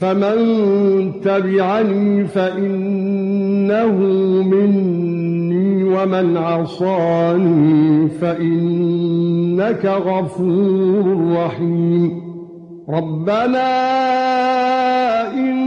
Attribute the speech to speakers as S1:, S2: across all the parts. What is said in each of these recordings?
S1: فَمَن تَبِعَنِي فَإِنَّهُ مِنِّي وَمَنْ عَصَانِي فَإِنَّكَ غَفُورٌ رَّحِيمٌ. رَبَّنَا إِنِّي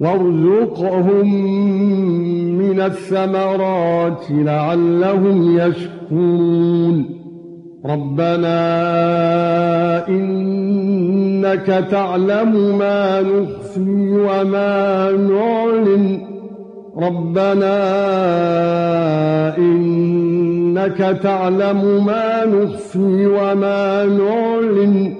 S1: وَارْزُقْهُم مِّنَ الثَّمَرَاتِ لَعَلَّهُمْ يَشْكُرُونَ. رَبَّنَا إِنَّكَ تَعْلَمُ مَا نُخْفِي وَمَا نُعْلِنُ. رَبَّنَا إِنَّكَ تَعْلَمُ مَا نُخْفِي وَمَا نُعْلِنُ.